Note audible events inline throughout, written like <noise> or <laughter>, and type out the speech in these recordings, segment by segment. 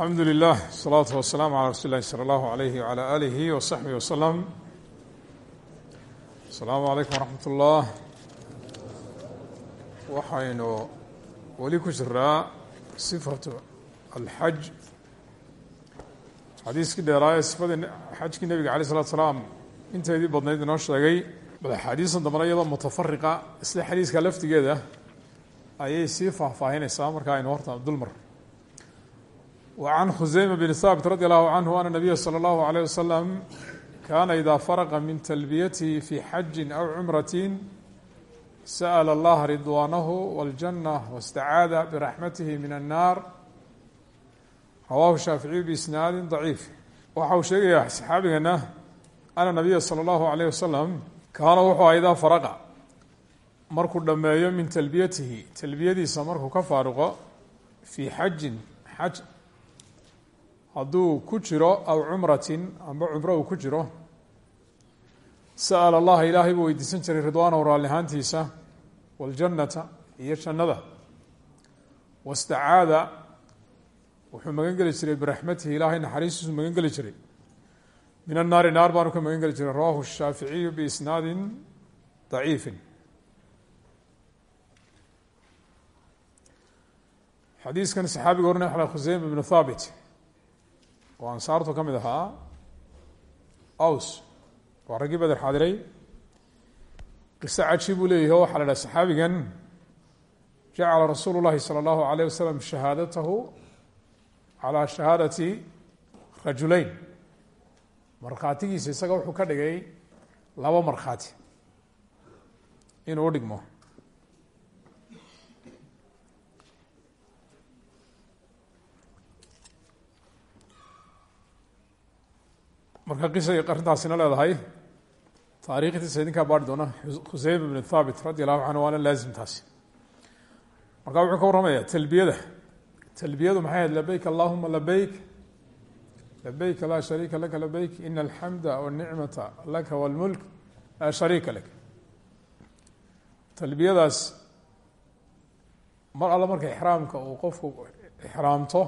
alxamdu lilah asalaatu wasalaamu calaa rasuuli lahi sala allahu alayhi wala aalihi wasaxbihi wasalam asalaamu calaykum waraxmat ullah waxaynu weli ku jiraa sifatu alxaj xadiiskii dheeraaye sifadii xajkii nebiga alay slatu salaam. Inteedii badnayd inoo sheegay bal axaadiisan dambana iyadoo mutafariqa isla xadiiska laftigeeda ayay sii faahfaahinaysaa marka aynu horta dulmar وعن khزيمة بن ثابت رضي الله عنه أن النبي صلى الله عليه وسلم كان إذا فرغ من تلبيته في حج أو عمرة سأل الله رضوانه والجنة واستعاذ برحمته من النار رواه الشhاaفiعي بإسناad ضعيif waxa uu sheegaya صxaabigeena أن النبي صلى الله عليه وسلم kaana wuxuu idaa فرqa markuu dhameeyo min تلبiyatihi تلbiyadiisa markuu ka faaruqo في xaji xaj hadduu ku jiro aw cumratin amba cumro uu ku jiro sa'ala allaha ilaahay buu weydiisan jiray ridwaanahu raallihaantiisa waljannata iyo jannada. Wastacaada wuxuu magan geli jiray biraxmatihi ilaahay naxariistiisu magan geli jiray. Min annaari naar baanu ka magan geli jiray. Rawahu shaaficiyu biisnaadin daciifin. Xadiiskan saxaabiga orna khuseyma ibnu thaabit oo ansaartu ka mid ahaa aws. Waa raggii beder xaadiray. Qiso caji buu leeyahi o waxaa la dhaha saxaabigan jacala rasuulu llahi salى اllahu alayh wasalam shahaadatahu calaa shahaadati rajulayn. Markhaatigiisa isaga wuxuu ka dhigay laba markhaati. Inuu u marka qisay arrintaasina leedahay taariikhdiisa idinkaa baari doona. Khuseyma bn thaabit radi allahu canhu waana laazimtaasi marka wuxuu ka warramaya talbiyada. Talbiyadu maxay ahayd? Labeyk allahuma labeyk labeyk laa shariika laka labeyk ina alxamda wاnicmata laka wاlmulk laa shariika lak talbiyadaas mar alla marka ixraamka uu qofku ixraamto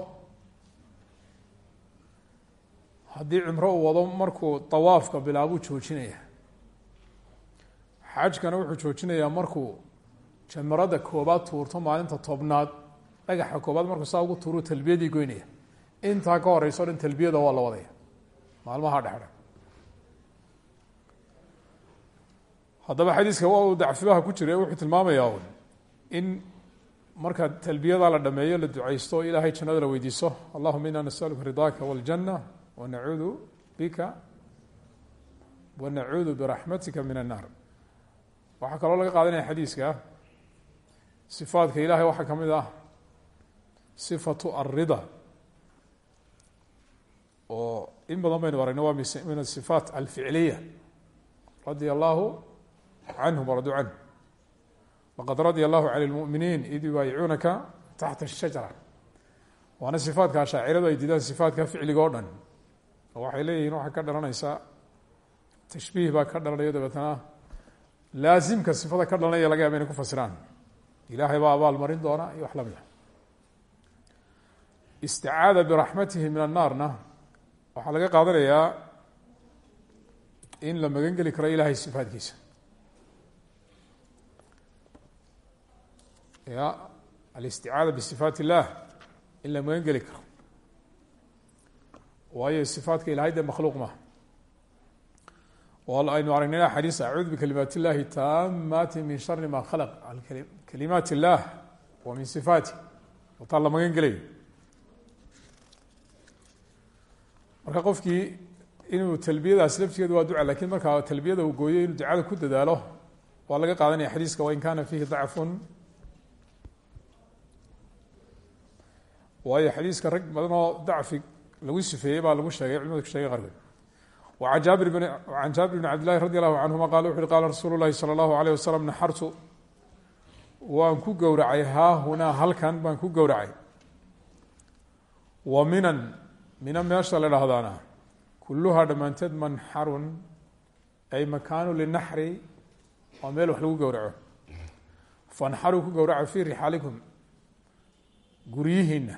haddii cimro uu wado markuu dawaafka bilaabuu joojinaya. Xajkana wuxuu joojinayaa markuu jamarada koobaad tuurto maalinta tobnaad dhagaxa koobaad markuu saa ugu tuuru talbiyadii goynaya. Intaa ka horeyso o talbiyada waa la wadaya. Maalmaha dhexdhe haddaba xadiiska waa uu dacfibaha ku jira wuxuu tilmaamayaa in marka talbiyada la dhameeyo la duceysto ilaahay jannada la weydiiso. Allahuma ina nasaluka ridaaka wاljanة wnacuudu bika wanacuudu biraxmatika min annaar waxaa kaloo laga qaadanaya xadiiska. sifaadka ilahay waxaa ka mid ah sifatu alrida oo in badan baynu aragna waa min asifaat alficliya. radia allahu canhum waraduu canhu. laqad radia allahu can lmuminiin id yubaayicuunaka taxta ashajara waana sifaadka ashaaciradu ay diidaan sifaadka ficliga o dhan waxay leeyihiin waxaa ka dhalanaysaa tashbiih baa ka dhalanaya dabeetana laasimka sifada ka dhalanaya laga yaaba inay ku fasiraan. Ilaahay baa abaal marin doona iyo wax la mid a isticaada biraxmatihi min annaarna waxaa laga qaadanayaa in la magan geli karo ilaahay sifaadkiisa. Ya alisticaada bisifaat illah in la magan geli karo waayo sifaadka ilahay dee makhluuq maha aynu aragnay xadiis acuudu bikalimaat اllahi taamati min shari ma khalaq. Kalimaat اllah wa min sifaati wataa la magan gelayo marka qofkii inuu talbiyadaas laftigeedu waa duca laakiin markaa talbiyada uu gooyo inuu ducada ku dadaalo waa laga qaadanaya xadiiska wain kana fihi dacfun waayo xadiiska rag badan oo dacfi lagu sifeeyey baa lagu sheegay culimadu sheegay qarkood an jaabir bn cabd llahi radi allahu canhuma qala wuxu uhi qala rasuulu llahi salى allahu alayh wasalam naxartu waan ku gowracay haahunaa halkan baan ku gowracay. Wa minan mina meesha la dhahdaana kuluhaa dhammaanteed manxarun ay makaanu linaxri waa meel wax lagu gowraco. Fanxaruu ku gowraca fii rixaalikum guryihiina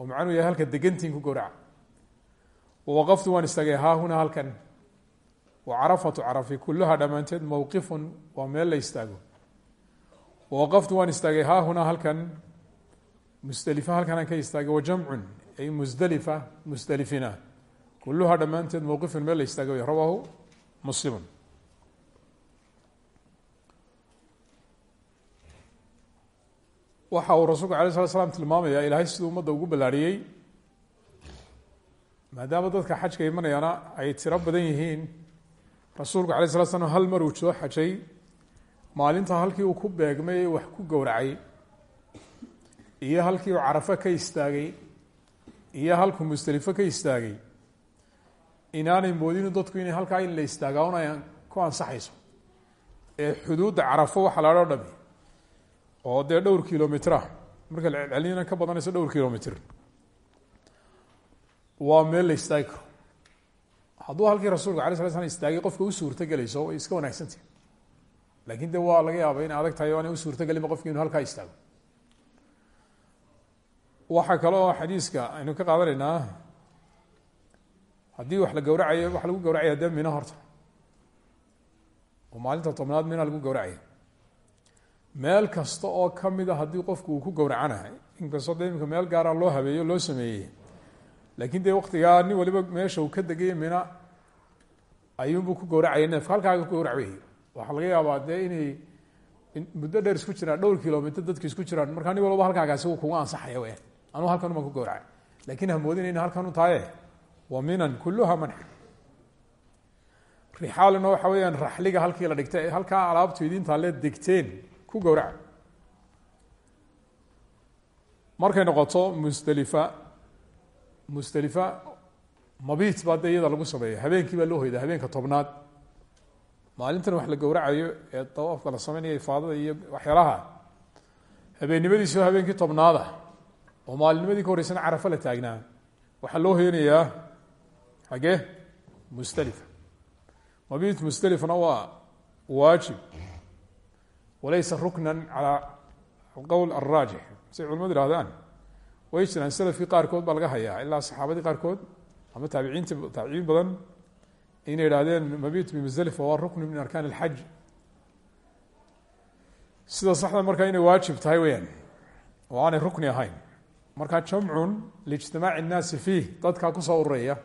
oo macnuu yahay halka degantiin ku gowraca. Wawaqaftu waan istaagay haahuna halkan. Wa carafatu carafi kuluha dhammaanteed mowqifun waa meel la istaago. Wawaqaftu waan istaagay haahuna halkan. Musdelifa halkanaan ka istaagay wajamcun ay musdelifa musdelifina kuluha dhammaanteed mowqifun meel la istaago rawaahu muslimun waxa uu rasuulku alay slat slam tilmaamaya ilaahay siduu ummadda ugu ballaariyey. Maadaama dadka xajka imanayaana ay tiro badan yihiin rasuulku alay slat slam hal mar uu soo xajay maalinta halkii uu ku beegmay wax ku gowracay iyo halkii uu carafo ka istaagay iyo halkuu musdelifo ka istaagay inaanay moodinu dadku inay halkaa in la istaagaa un ku ansaxayso. Ee xuduudda carafo waxa la dho dhami oo dee dhowr kilomitr ah. Marka la celceliyana ka badanayso dhowr kilomitr waa meel la istaagi karo. Hadduu halkii rasuulka alay sala slam istaagay qofka u suurto gelayso way iska wanaagsantahi laakiin de waa laga yaaba inay adag tahay o aanay u suurto gelinba qofki inu halkaa istaago. Waxaa kale oo xadiiska aynu ka qaadanaynaa haddii wax la gowracayo waxa lagu gowracaya dee horta. Oo maalinta tobnaad mina lagu gowracaya meel kasta oo kamida haddii qofku uu ku gowracanahay inkastoo de imika meel gaara loo habeeyo loo sameeyey. Laakiin dee waktigaa nin waliba meesha uu ka degay mina ayuunbuu ku gowracaya neefka halkaaga ku gowrac wey waxaa laga yaabaa dee inay muddo dheer isku jiraan dhowr kilomitr dadku isku jiraan. Markaa nin walba halkaagaasi uu kuga ansaxaya weyaan anuu halkan uman ku gowracay. Laakiin hamoodinayna halkan u tahaye wa minan kuluha manxa rixaaluna waxa weeyaan raxliga halkii la dhigtay. Halkaa alaabtu idintaa le degteen ku gowraca markay noqoto musdelifa musdelifa mabiit baa dee iyada lagu sameeya habeenkii baa loo hoyda habeenka tobnaad. Maalintan wax la gowracayo ee dawaafka la sameynaya ifaadada iyo waxyaalaha habeennimadiisi oo habeenkii tobnaada. Oo maalinnimadii ka horreysana carafo la taagnaa. Waxaa loo hoyanayaa xagee musdelifa mabiit musdelifana waa waajib walaysa rukna calى alqowl alraajix say culamadu ihahdaan way jiraan salafkii qaarkood baa laga hayaa ilaa saxaabadii qaarkood ama taabiciinta taabiciin badan inay idhahdeen mabit bimusdelifa waa ruknu min arkaan اlxaj sida saxda markaa inay waajib tahay weyaan oo aanay rukni ahayn markaa jamcun liijtimaaci الnaasi fiih dadkaa kusoo ururaya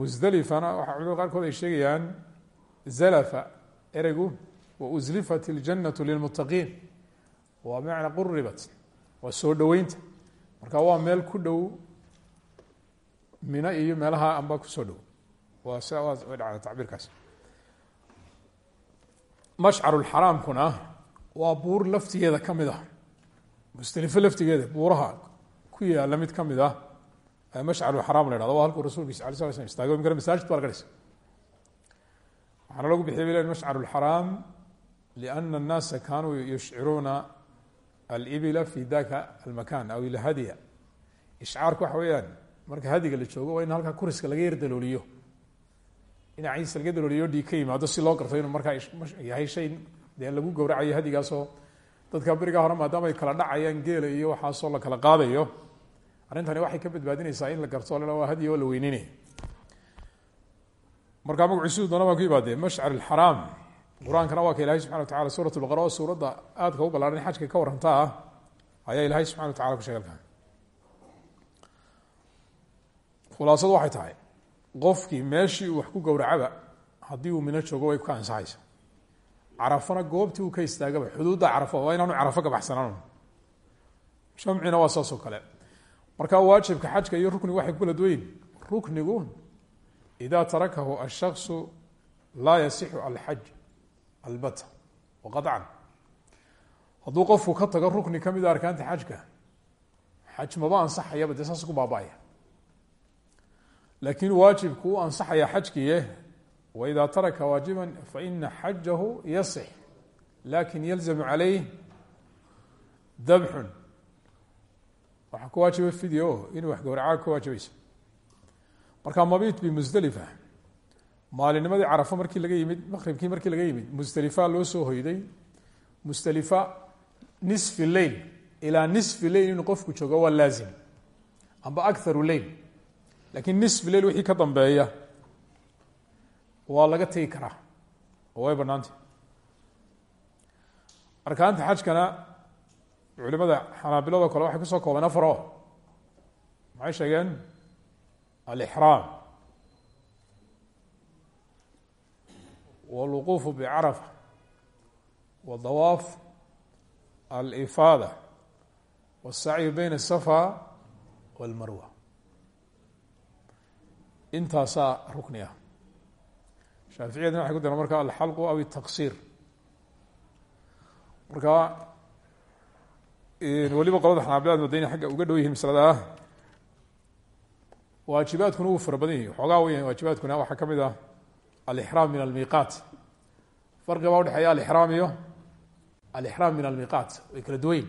musdelifana waxaa culamada qaarkood ay sheegayaan zalafa ereygu wauzlifat اljannatu lilmuttaqiin waa bimacna quribat waa soo dhoweynta marka waa meel ku dhow mino iyo meelaha amba ku soo dhow waa sia dhacda tacbiirkaas mashcarulxaraamkuna waa buur laftigeeda ka mid ah musdelifo laftigeeda buuraha ku yaalla mid ka mid ah mashcarulxaraam la hahdo waa halkuu rasulkiisa ala sala slam istaago imkana masaajid baa laga dhisa waxaana lagu bixiyay bilen mashcar اlxaraam liana الnaasa kanuu yushciruuna alibila fi daka almakan aw ilhadya ishcaarku waxa weeyaan marka hadiga la joogo waa in halkaa kuriska laga yar dalooliyo dhinaciisa laga dalooliyo dhiig ka yimaado si loo garto inuu markaa yahay shay dee lagu gowracayo hadigaasoo dadka berigaa hore maadaama ay kala dhacayaan geela iyo waxaasoo la kala qaadayo arrintani waxay ka badbaadinaysaa in la garto l waa hadiya oo la weyneynaya markaa magaciisu doona baa ku yimaadee mashcar alxaraam qur'aankana waa ka ilahay subxana wa tacala suurat lbaqara oo suuradda aadka u ballaaran xajka ka warrantaa ah ayaa ilaahay subxana wa tacala ku sheegay alkan khulaasadu waxay tahay qofkii meeshii wax ku gowracaba haddii uu mino joogo way ka ansaxaysa. Carafana goobtii uu ka istaagaba xuduudda carafo waa inaanu carafo ka baxsanaan shamcina waa saas oo kale. Marka waajibka xajka iyo ruknigu waxay ku kala duwayin ruknigu ida tarakahu ashakصu laa yasixu alxaj albata waqaطcan hadduu qofku ka tago rukni ka mida arkaanta xajka xaj maba ansaxayaba dee saas ku baaba-aya laakiin waajibku u ansaxaya xajkiye waida taraka waajiba faina xajahu yasix laakiin yalzamu calayh dabxun waxaa ku waajiba video inuu wax gowracaa ka waajibayso marka mabit bimusdelifa maalinimadii carafo markii laga yimid maqribkii markii laga yimid musdelifa loo soo hoyday. Musdelifa nisfi leil ilaa nisfi leil inuu qofku joogo waa laazim amba akaru leil laakiin nisfi leil wixii ka dambeeya waa laga tegi karaa. Oo way banaanta arkaanta xajkana culimada xanaabilado kale waxay ku soo koobeen afar o maxay sheegeen? Alixraam wاlwuquufu bcarafa wadawaaf alifaada wالsacyu bayna الsafa wاlmarwa intaasaa rukni ah shaaficiyadna waxay ku daran marka alxalqu aw الtaqsir marka weliba qolada xanaabilad madayna xagga uga dhow yihiin maslada ah waajibaadkuna wuu fara badan yihi xoogaa weya waajibaadkuna waxaa ka mid ah alixraam min almiiqaat farqi baa udhexeeya alixraam iyo alixraam min almiiqaat way kala duwayn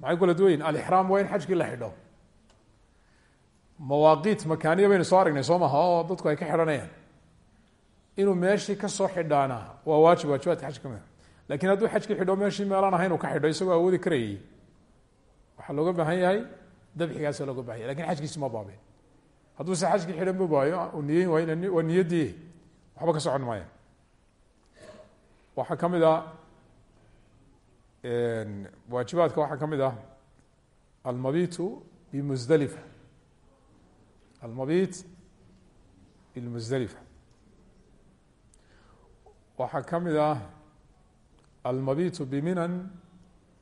maxay kala duwayn alixraam waa in xajkii la xidho mawaaqiit makaaniya baynu soo aragnay soo maha oo dadku ay ka xidhanayaan inuu meeshii ka soo xidhaana waa waajib waajibaadka xaj ka mid laakiin hadduu xajkii xidho meeshii meelaan ahayn uu ka xidho isagoo ma baabeen hadduu se xajkii xidhan ma waayo niyeyn waay waa niyaddii waxba ka socon maaya waxaa ka mid ah waajibaadka waxaa ka mid ah almabitu bimusdalifa almabit bilmusdalifa waxaa ka mid ah almabitu biminan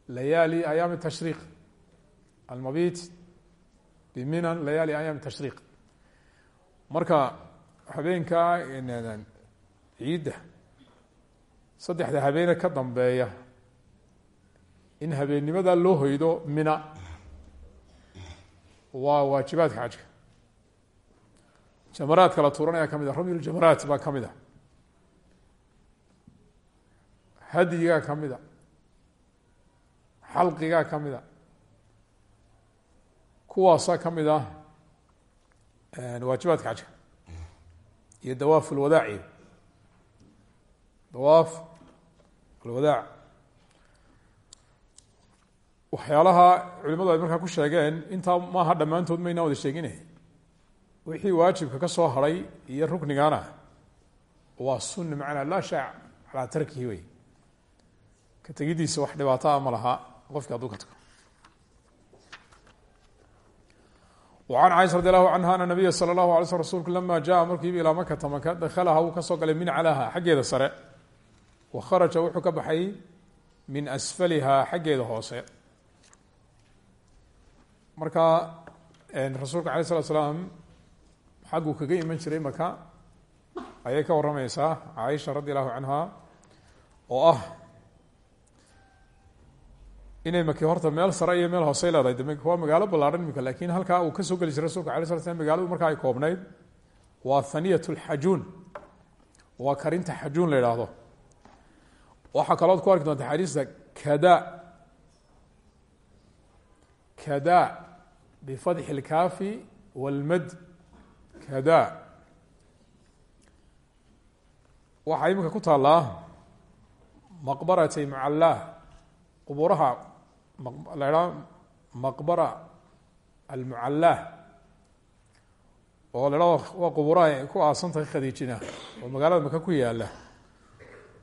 layaali ayaami tashriiq. Almabit biminan layaali ayaami tashriiq marka habeenka ciidda saddexda habeene ka dambeeya in habeennimada loo hoydo mina waa waajibaadka xajka. Jamaraadka la tuuranaya ka mid a ramyul jamaraat baa ka mid a hadyigaa ka mid a xalqigaa ka mid a kuwaasaa ka mid ah waajibaadka xajka iyo dawaaf alwadaaci. Dawaaf alwadaac. Waxyaalaha culimadu ay markaa ku sheegeen intaa maaha dhammaantood maynaa wada sheegine. Wixii waajibka ka soo haray iyo ruknigana waa sunna macnaa laa shaac calaa tarkihi wey. Ka tegidiisa wax dhibaataa ma laha. Qofki hadduu an caaisha radi allahu canha ana nabiya sala allahu alay sl rsulku lama jaa markiiba ilaa makata maka dakhalaha wuu ka soo galay min calaha xaggeeda sare wa kharaja wuxuu ka baxay min asfaliha xaggeeda hoose marka rasuulka alay slat slaam xagguu kaga iman jiray maka ayay ka warramaysaa caaisha radi allahu canha oo ah inay maki horta meel sare iyo meel hoosey leedahay. De waa magaalo ballaarhan imika laakiin halkaa uu ka soo geli jiray rasulka ala sla slam magaladu markaa ay koobnayd waa haniyat lxajuun waa karinta xajuun la idhaahdo waxaa kalood ku arki doonta xadiista kada. Kada bifadxi اlkaafi wاlmad kada. Waxaa imika ku taallaa maqbaratay mucallah quburaha la idhaha maqbara almucallah oo la idhahdo waa quburaha ku aasan tahay khadiijina oo magaalada maka ku yaalla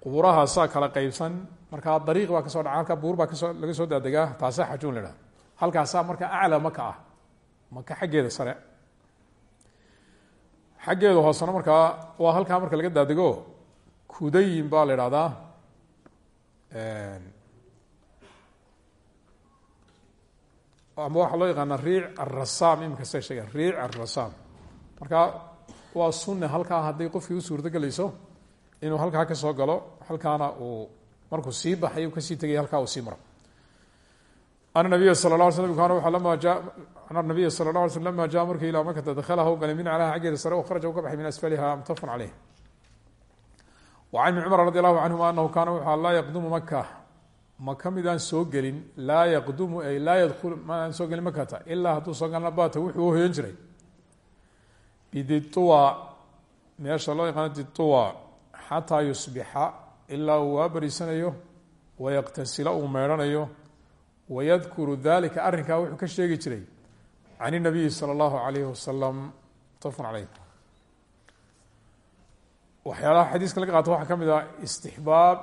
quburahaasaa kala qeybsan markaa dariiq baa ka soo dhaca halkaa buur baa ka soo laga soo daadegaa taasaa xajuun la idhaha halkaasaa marka aclaa maka ah maka xaggeeda sare xaggeeda hoosena markaa waa halkaa marka laga daadego kudayin baa la idhahdaa ama waxaa loo yaqaana riic arasam imika sa sheegen riic arasam marka waa sunne halkaa hadday qofkii u suurto gelayso inuu halkaa ka soo galo halkaana uu markuu sii baxay ka sii tegay halkaa uu sii maro. Ana nabiya sala la ala sl kaana waa lama ja ana nabiya sala la ala sl lama ja markii ilaa makata dakalaha u galay min calaha xaggeeda sare ka baxay min asfaliha mutafaqun caleyh wa can ibni cumar radi allahu canhuma anahu kaana wuxua laa maka midaan soo gelin laa yaqdumu ay laa yadkulu maaan soo gelin makata ilaa hadduu soo galna wuxuu uhoyan jiray. Bidituwa meesha loo yaqaano dituwa xataa yusbixa ilaa uu waa bariisanayo wayaqtasila uu meedhanayo wayadkuru dalika arrinkaa wuxuu ka sheegi jiray can inabiyi sala allahu alayhi wasalam mutafaqun caleyh waxyaalaha xadiiska laga qaato waxaa ka mid ah istixbaab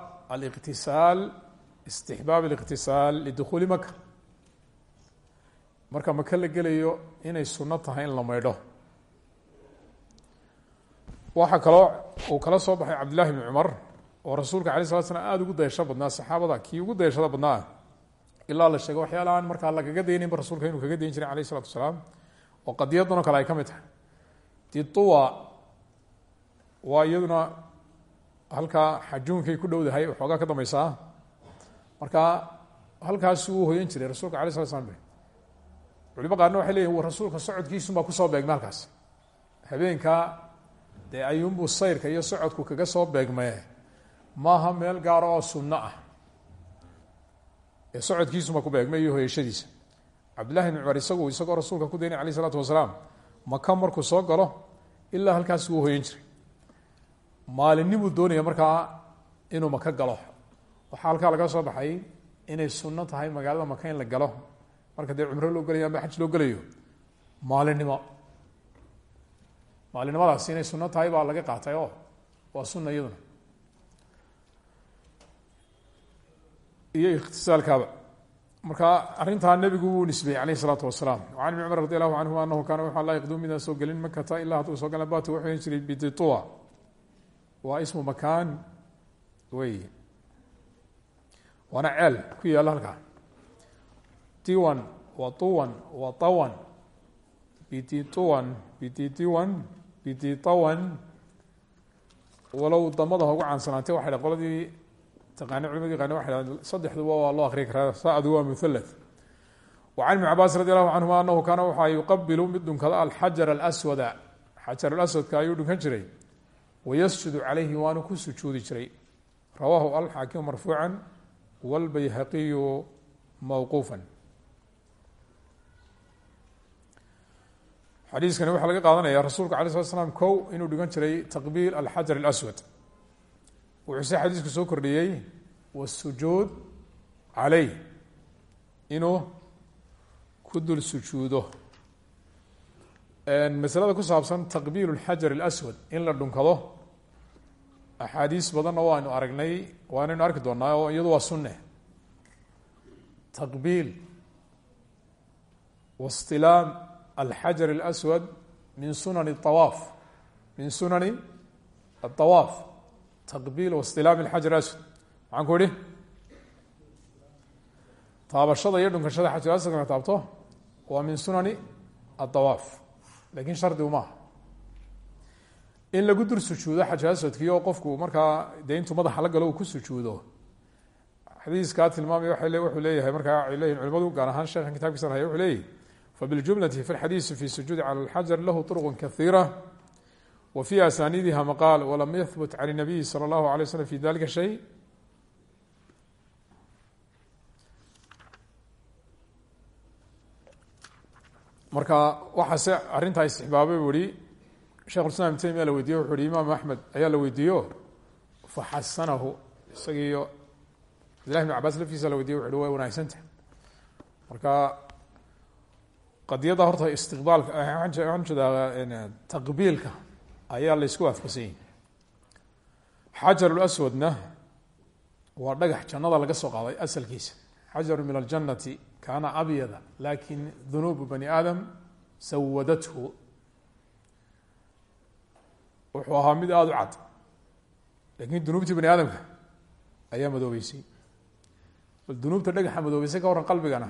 istixbaab aliqtisaal lidukhuuli maka marka maka la gelayo inay sunno tahay in la maydho. Waxaa kaloo uu kala soo baxay cabdillahi bni cumar oo rasuulka alay slat slam aada ugu dayasho badnaa saxaabada kii ugu dayashada badnaa ilaa la sheego waxyaalahaan markaa lagaga dayninba rasuulka inuu kaga dayn jiray alayh isalatu wasalaam oo qadiyadanoo kale ay ka mid tahay. Dituwa waa iyaduna halkaa xajuunkay ku dhowdahay waxoogaa ka dambeysaa marka halkaasuu u hoyan jiray rasuulka alay slat slam culimo qaarna waxay leyihin rasuulka socodkiisunbaa ku soo beegmay halkaas. Habeenkaa dee ayuunbuu sayrka iyo socodku kaga soo beegmee maaha meel gaaro oo sunno ah. Ee socodkiisuma ku beegmay iyo hoyashadiisa. Cabdillahi bn cumar isagu isagoo rasuulka ku daynay alayh isalaatu wasalaam maka markuu soo galo? Ilaa halkaas uu hoyan jiray. Maalinimuu doonaya markaa inuu maka galo waxaa halkaa laga soo baxay inay sunno tahay magaalada maka in la galo. Marka dee cumro loo gelayo amba xaj loo gelayo maalinimo. Maalinimadaasi inay sunno tahay baa laga qaatay oo waa sunna iyaduna. Iyo ikhtisaalkaaba. Marka arrintaa nebigu wuu nisbeeyey alayh isalaatu wasalaam can ibni cumar radi allahu canhuma anahu kaana wuxuu laa yaqduu midaan soo gelin makata ilaa hadduu soo gala batu wuxuu ohan jiray bidituwa waa ismu makaan wey waana ceel ku yaalla halkaa tiwan wa tuwan wa tawan bidituwan biditiwan biditawan walow damada hogu caansanaantay waxay dha qoladii taqaani culimadii qani waxay dhahdeen saddexduba waa loo akriyi karaa saacdu waa wa can ibni cabaas radi allahu canhuma anahu kaana waxaa yuqabilu mid dhunkada alxajar alaswada. Xajar alaswadka ayuu dhunkan jiray. Wayasjudu calayhi waanu ku sujuudi jiray. Rawaahu alxaakimu marfuuca wاlbayhaqiyu mawquufa xadiiskani waxaa laga qaadanaya rasuulka alay slat slam kow inuu dhigan jiray taqbiil alxajar اlaswad wuxuu se xadiisku soo kordhiyey wasujuud caleyh inuu ku dul sujuudo masalada ku saabsan taqbiil اlxajar اlaswad in la dhunkado axaadiis badanna waanu aragnay waanaynu arki doonaa oo iyadu waa sunne taqbiil wastilaam alxajar اlaswad min sunani اawaaf min sunani aلطawaaf taqbiil wastilaam alxajar aswad maxaan ku idhi taabashada iyo dhunkashada xajar aswadka taabto waa min sunani aلطawaaf lakin shardigu maaha in lagu dul sujuudo xajar aswadkii oo qofku markaa dee intuu madaxa la galo uu ku sujuudo xadiiskaa tilmaamaya waa wuxuu leeyahay markaa ay leyihin culimadu gaar ahaan sheekhan kitabkiisan haya wuxuu leeyahy fabiljumlati fi lxadiisi fi sujuudi cala alxajar lahu طurq kahiira wa fi asaniidiha maqaal walam yahbut can الnabiyi salى اllahu alay slm fi dalika shay marka waxaase arrintaa istixbaabay bu ihi shekhulislam ibn taymiya la weydiiye wuxu uhi imaam axmed ayaa la weydiiyo. Faxasanahu isagiiyo cabdillahi bn cabaas laftiisa la weydiye wuxu uhi way wanaagsantah marka qadiyadda horta istiqbaalka waxaan jeedaa taqbiilka ayaa la ysku waafaqsan yahi xajarul aswadna waa dhagax jannada laga soo qaaday asalkiisa. Xajaru min aljannati kaana abyada laakiin dunuubu bani aadam sawadathu wuxuu ahaa mid aada u cad. Lakin dunuubtii bani aadamka ayaa madoobeysay. Bal dunuubta dhagaxa madoobeysay ka warran qalbigana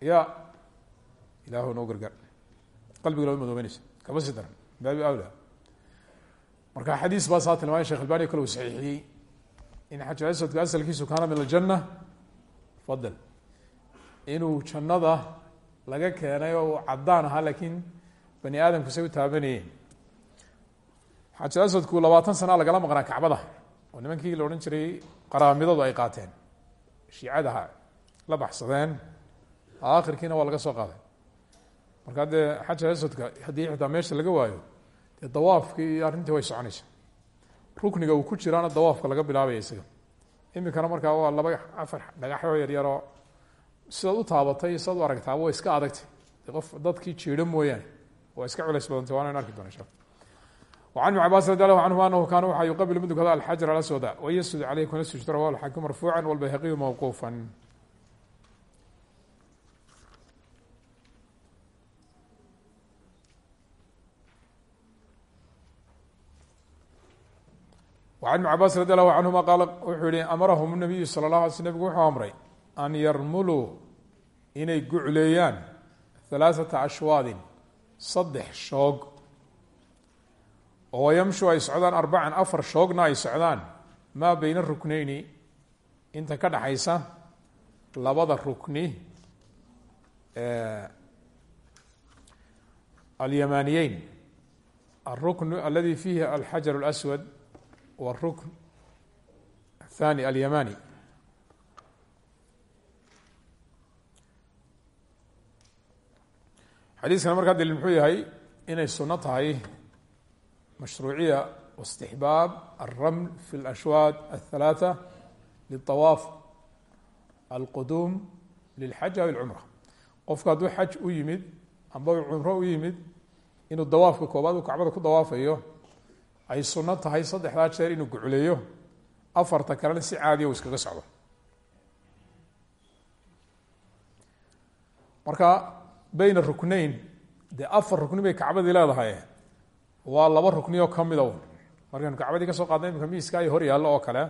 ya ilaahu noo gargaar. Qalbiga loo madoobeynaysa. Kama sii baabi awla. Marka xadiis baa saa tilmaamay shekh albani kale uu saxiixiyey in xajar asadku asalkiisu kaana min aljanna fadal. Inuu jannada laga keenay oo uu caddaan ahaa laakiin bani aadamku say u taabanayeen. Xajar asadku labaatan sana lagala maqnaa kacbada oo nimankii la odhan jiray qaraamidadu ay qaateen. Shiicadaha la baxsadeen aakhirkiina waa laga soo qaaday. Marka dee xajar asadka haddii meesha laga waayo dee dawaafkii way soconaysa. Rukniga uu ku jiraana dawaafka laga bilaabaya isaga. Iminkana markaa waa laba afar dhagaxoo yaryaroo sidaad u taabatay sidaad u way iska adagtay. Qof dadkii jiidho mooyaane waa iska culays badanta waana arki doona insha an ibn cabas radi allahu canhuma anahu kaana waxaa yuqabilu mid ukada alxajar alaswada wayasud caleyh kuna sujud rawahu alxakim marfuuca walbayhaqiyu mawquufa an ibn cabaas radi allahu canhuma qaala wuxuu yihi amarahum nabiyu sala allah ala sl nebigu wuxuu amray an yarmuluu inay gucleeyaan halaaثata ashwaadin saddex shoog. Oo yamshu ay socdaan? Arbacan afar shoogna ay socdaan. Maa beyna rukneyni inta ka dhaxaysa labada rukni alyamaniyeyn alrukn aladi fiihi alxajar اlaswad wاrukn athani alyamani xadiiskana markaa daliil muxuu yahay inay suno tahay mashruuciya istixbaab alraml في alashwaad athalaata liawaaf alquduum lilxaj aw ilcumra qofku hadduu xaj u yimid amba u cumro u yimid inuu dawaafka koobaad uu kacbada ku dawaafayo ay suno tahay saddexdaa jeer inuu gucleeyo afarta kalena si caadiya uu iskaga socdo. Marka beyna rukneyn dee afar rukni bay kacbadii leedahay. Waa laba rukni oo kamida markaynu kacbadii ka soo qaadna imika miiska ay hor yaallo oo kale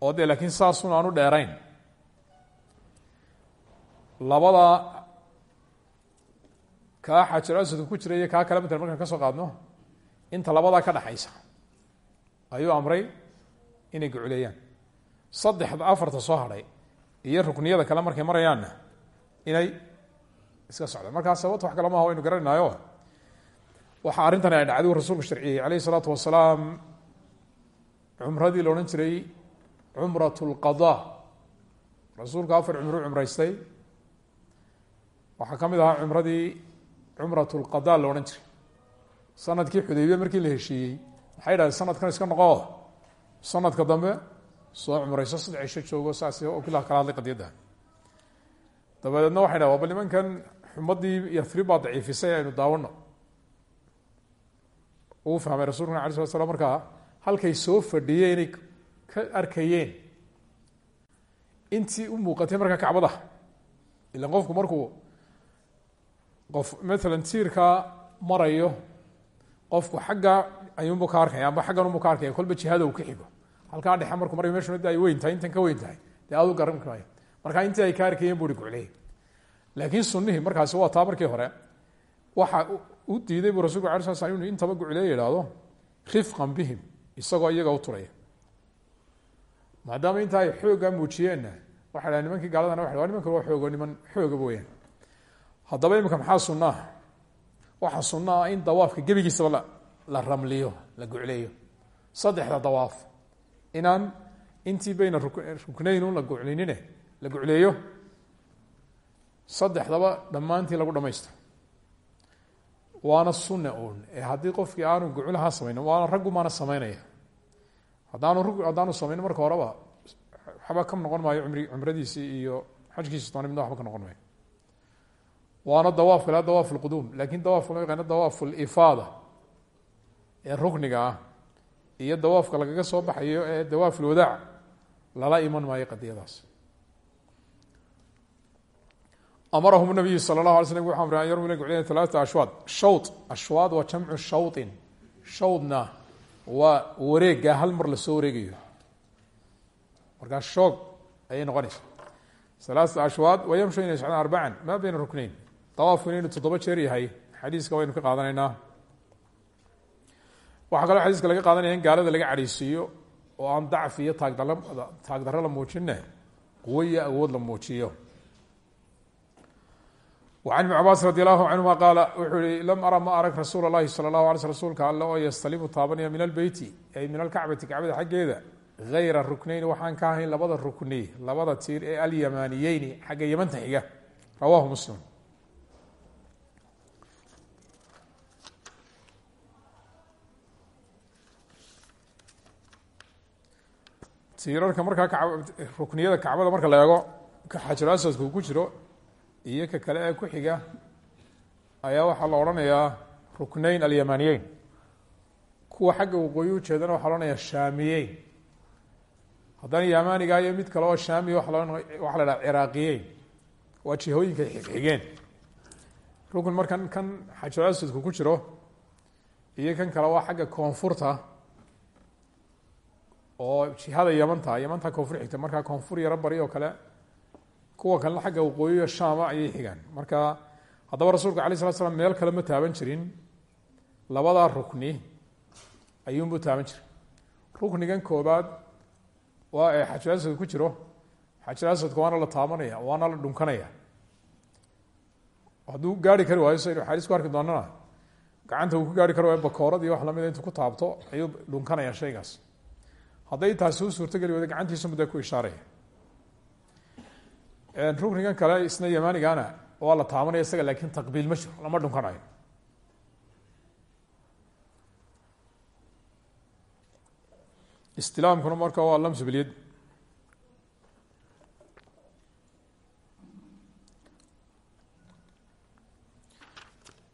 oo dee laakiin saasun aanu dheerayn. Labada kaa xajar asadku ku jira iyo kaa kale markaan ka soo qaadno inta labadaa ka dhaxaysa ayuu amray inay guculeeyaan. Saddexda afarta soo hadhay iyo rukniyada kale markay marayaanna inay iska socdaan markaa sababta wax kale maaha waynu garanaynayo waxaa arrintani ay dhacday u rasuulku sharciyey calayh isalaatu wasalaam cumradii la odhan jiray cumrat lqada rasuulku afar cumru cumraystay. Waxaa ka mid ahaa cumradii cumrat lqada jiray. Sanadkii xudaybiya markii la heshiiyey maxay dhahdeen sanadkan iska noqo. Sanadka dambe soo cumrayso saddex isho joogo saas kilah kala hadlay qadiyadda. Dabadeedna waxay dhaha waba nimankan xumadii yafri baa daciifisay aynu daawano uu fahmay rasulkuna ala slat slam markaa halkay soo fadhiyeen inay ka arkayeen. Intii u muuqatay markaa kacbada ilan qofku markuu qof maalan tiirkaa marayo qofku xagga ayuunbu ka arkaya amba xaggan unbu ka arkaya kolba jihada uu ka xigo. Halkaa dhexe markuu marayo meshuna ay weyn tahay intan ka weyn tahay dee adu garan maayo marka intii ay ka arkayeen bui gucley laakiin sunihii markaasi waa taa hore. Waxa u diiday buu rasulku ala slam inu intaba gucleeya yidhaahdo rifqan bihim isagoo iyaga u turaya. Maadaama intaa ay muujiyeenna waxay dhaha nimankii gaaladana waa nimanka waa xoogo niman xoogaba weyaan haddaba imika maxaa sunaa waxaa sunna ah in dawaafka gebigiisaba la ramliyo la gucleeyo. Saddexda dawaaf. Inaan intii bayna ruknayn la guclinine la gucleeyo saddexdaba dhammaantii lagu dhamaysto waana sunne uun. Ee haddii qofkii aanu guculahaa samaynin waana raggu maana samaynaya. Haddaanu haddaanu samaynin marka horeba waxba ka noqon maayo umri cumradiisii iyo xajkiisi toona midna waxba ka noqon maayo. Waana dawaafka la dawaaf lquduum laakiin dawaafka loo yaqaano dawaaf lifaada ee rukniga ah iyo dawaafka lagaga soo baxayo ee dawaaf lwadaac lala iman maayo qadiyadaas amarahum nabiyu sala اlahu alay slm wuxu amray an yarmila guclina talaata ashwaad shawd ashwaad waa jamcu shawطin shawdna waa wareega hal mar la soo wareegayo markaa shoog ayay noqonaysa alaata ashwaad wayamshu inay socdaan arbacan ma bayna ruknayn dawaafku inaynu toddoba jeer yahay xadiiska waynu ka qaadanaynaa waxaa kaloo xadiiska laga qaadanaya in gaalada laga cadhaysiiyo oo aan iyo taagdal taagdarro la muujinne quwo iyo awood la muujiyo wcan ibn cabaas radi allahu canhuma qaala wuxuu ihi lam ara ma arag rasuul lahi sala allahu alay sl rasuulka alle oo yastalibu taabanaya min albeyti ay min alkacbati kacbada xaggeeda hayra ruknayni waxaan ka ahayn labada rukni labada tiir ee alyamaaniyeyni xagga yamanta xiga rawaahu muslim tiirarka markaa rukniyada kacbada marka la eego xajarasaska ku jiro iyo ka kale ee ku xiga ayaa waxaa la odhanayaa ruknayn alyamaniyeyn. Kuwa xagga waqooyi ujeedana waxaa la odhanayaa shaamiyeyn. Haddana yamaniga iyo mid kale oo shaamiya waa waxaa la dhaha ciraaqiyeyn waa jihooyinka xigxigeen. Rukn markan kan xajar asadku ku jiro iyo kan kale waa xagga koonfurta oo jihada yamanta yamanta koonfur xigta markaa koonfur yaro bari oo kale kuwa kalena xagga waqooyiga shaama ayay xigaan. Marka haddaba rasuulka alay slat slam meel kale ma taaban jirin. Labadaa rukni ayuunbuu taaban jiray. Ruknigan koobaad waa ee asad ku jiro. Xajar asadka waana la taabanaya waana la dhunkanaya. Hadduu gaari kari waayo saynu xaadiis ku arki doonana gacanta uu ku gaari kari waayo bakoorad iyo wax lamida intuu ku taabto ayuu dhunkanaya shaygaas. Hadday taasi u suurtogeli wada gacantiisunba dee ku ishaaraya ruknigan kale isna yamanigana waa la taabanaya isaga laakiin taqbiil ma jiro lama dhunkanayo istilaamkuna marka waa lamsu bilyad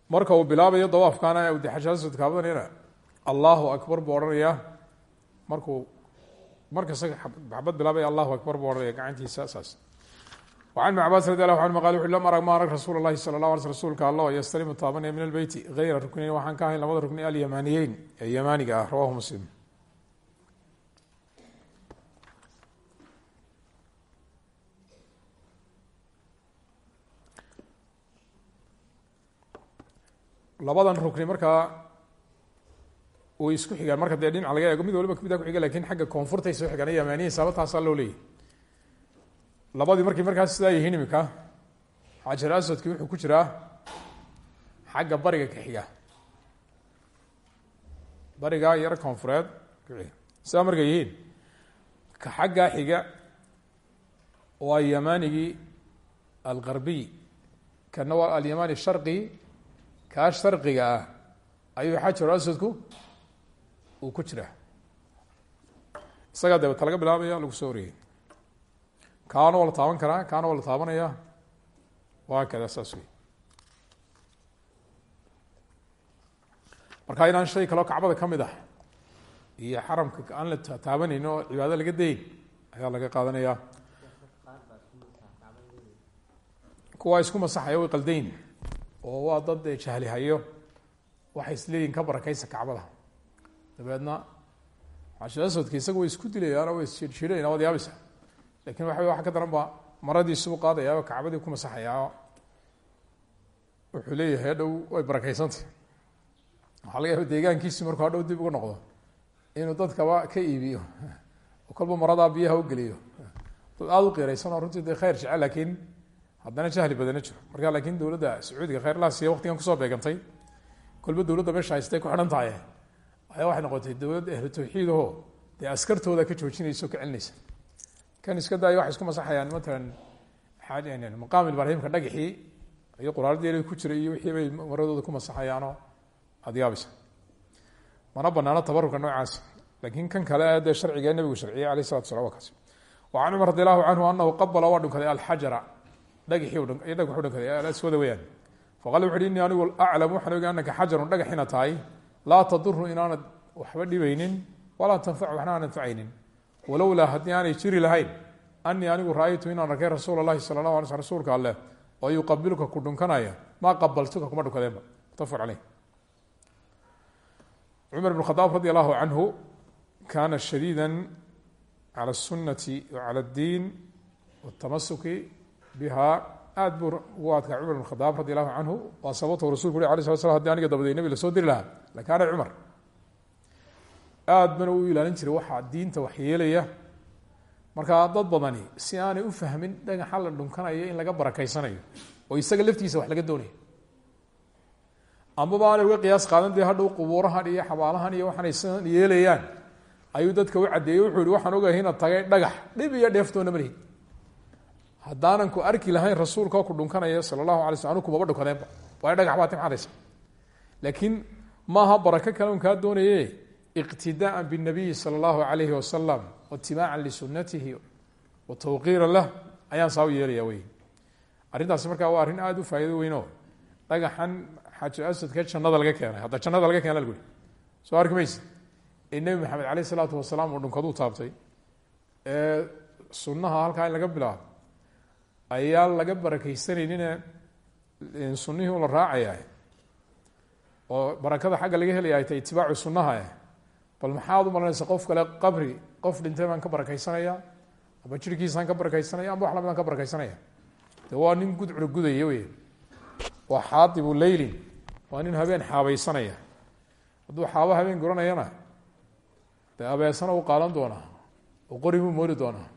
marka uu bilaabayo dawaafkaana de xajaasad kaabadanayna allahu akbar buu markuu marka isaga xabad bilaabaya allahu akbar buu gacantiisa saas وعن بن عbاس رضي الله عنهma qال وu lm arg ma arg rasuul الlahi slى الlه علي rsulka allah ystalimu taabanaya min الbeyti غayra ruknayn waxaan ka ahayn labada rukni alyamaniyeyn ee yamaniga ah rawahu muslim labadan rukni markaa way isku xigaan marka dee dhinaca laga eego mid waliba mida kuxiga lakin xagga koonfurtay soo xigaan yamaniyin sababtaasaa loo leeyahy labadii markay markaas sidaa yihiin imika xajar asadki wuxuu ku jiraa xagga bariga ka xiga bariga yaro koonfureed sidaa markay yihiin ka xaggaa xiga waa yamanigii algarbiy kana waa alyamani sharqi. Kaa sharqiga ah ayuu xajar asadku uu ku jiraa. Isagaa deebata laga bilaabaya lagu soo wariyey kaana waa la taaban karaa? Kaana waa la taabanaya? Waa kada saas marka inaan shay kaloo kacbada ka mid ah iyo xaramka aan la taabaneyn oo laga dayn ayaa laga qaadanaya. Kuwaa isku masaxaya way qaldayn oo waa dad jahlihayo waxay isleeyihin ka barakaysa kacbada. Dabeedna xashir asadka isaga way isku dilayaan oo way isjiirjiirayaan waad yaabaysa laakiin waxa waxa ka daran ba maradiisuu qaadaya oo kacbadii ku masaxayaa wuxuu leeyahay hadhow way barakaysantay. Waxaa laga yaaba deegaankiisi markuu hadhow dib ugu noqdo inuu dadkaba ka iibiyo oo kolba maradaa biyaha u geliyo. Dad aada u qiraysan oo runtii khayr jecel lakiin haddana jahli badana jiro. Marka laakiin dowladda sacuudiga khayr laa siiya waqtigan ku soo beegantay kolba dowladda meesha haystay ku xidhan tahay ayaa waxay noqotay dowlad ehlu tawxiid aho dee askartooda ka joojinaysa ka celinaysa kan iska daayo waxay isku masaxayaan matalan maqaam ibraahimka dhagaxii iyo quraaradeeli ku jiray iyo wixii bay maradooda ku masaxayaanoo aada yaabaysa. Mana banaano tabarurka noocaas laakiin kan kale dee sharciga nabigu sharciyey alayh salatu salam waa kaas wa can cumar radi allahu canhu anahu qabala waa dhunkaday alxajara. Dhagaxii dhagaxu dhunkaday alaswada weyaan faqala wuxu uhi innii anigu aclam waxaan oga anaka xajarun dhagax ina tahay. Laa taduru inaanad waxba dhibaynin walaa tanfac waxna aan anfacaynin walowlaa haddii aanay jiri lahayn anii anigu raaytu inaan arkay rasuul lahi sal la ala rasuulka ale oo yuqabilka ku dhunkanaya maa qabaltuka kuma dhunkadeenba mutafaq aleyh cumar bn khadaab radi allahu canhu kaana shadiida cala اsunati wa cala اdiin watamasuki biha. Aad buu ugu adkaa cumar bn khadaab radi allahu canhu waa sababtu rasulku uri ala sla slam hadi aniga dabadey aad bana u ilaalin jiray waxaa diinta waxyeelaya. Markaa dad badani si aanay u fahmin dhagaxa la dhunkanayo in laga barakaysanayo oo isaga laftiisa wax laga doonayo amaba aanay uga qiyaas qaadan dee hadhow qubuurahan iyo xabaalahan iyo waxaanay sidan yeelayaan ayuu dadka u caddeeyey. Wuxuu yihi waxaan ogahay inaad tagay dhagax dhib iyo dheeftoona malihid haddaanan ku arki lahayn rasuulka ku dhunkanaya sala allahu alay sl anu kumaba dhunkadeenba waayo dhagax baa timxadaysa. Laakiin maaha barako kale un kaa doonaye iqtidaaan binabiyi sala allahu alayhi wasalam waitibaacan lisunatihi wa tawqiiran lah ayaan saa u yeelaya wey arrintaasi markaa waa arrin aada u faa'ido weynoo dhagaxan xajar asadka jannada laga keenay hadda jannada laga keena lagui soo arki mayse ee nebi maxamed caleyh isalaatu wasalaam uu dhunkaduu taabtay ee sunnaha halkaa in laga bilaabo ayaa laga barakaysanayninee sunnihii un la raacaya oo barakada xagga laga helaya ay tahay itibaacu sunnaha eh bal maxaad u malanaysa qof kale qabri qof dhintay baan ka barakaysanaya ama jirhkiisaan ka barakaysanaya amba wax lamidaan ka barakaysanaya de waa nin gudcur gudaya wey waa xaadibu leylin. Waa nin habeen xaabaysanaya. Hadduu xaabo habeen guranayana dee abeesana u qaadan doonaa. Oo qori buu mooli doonaa.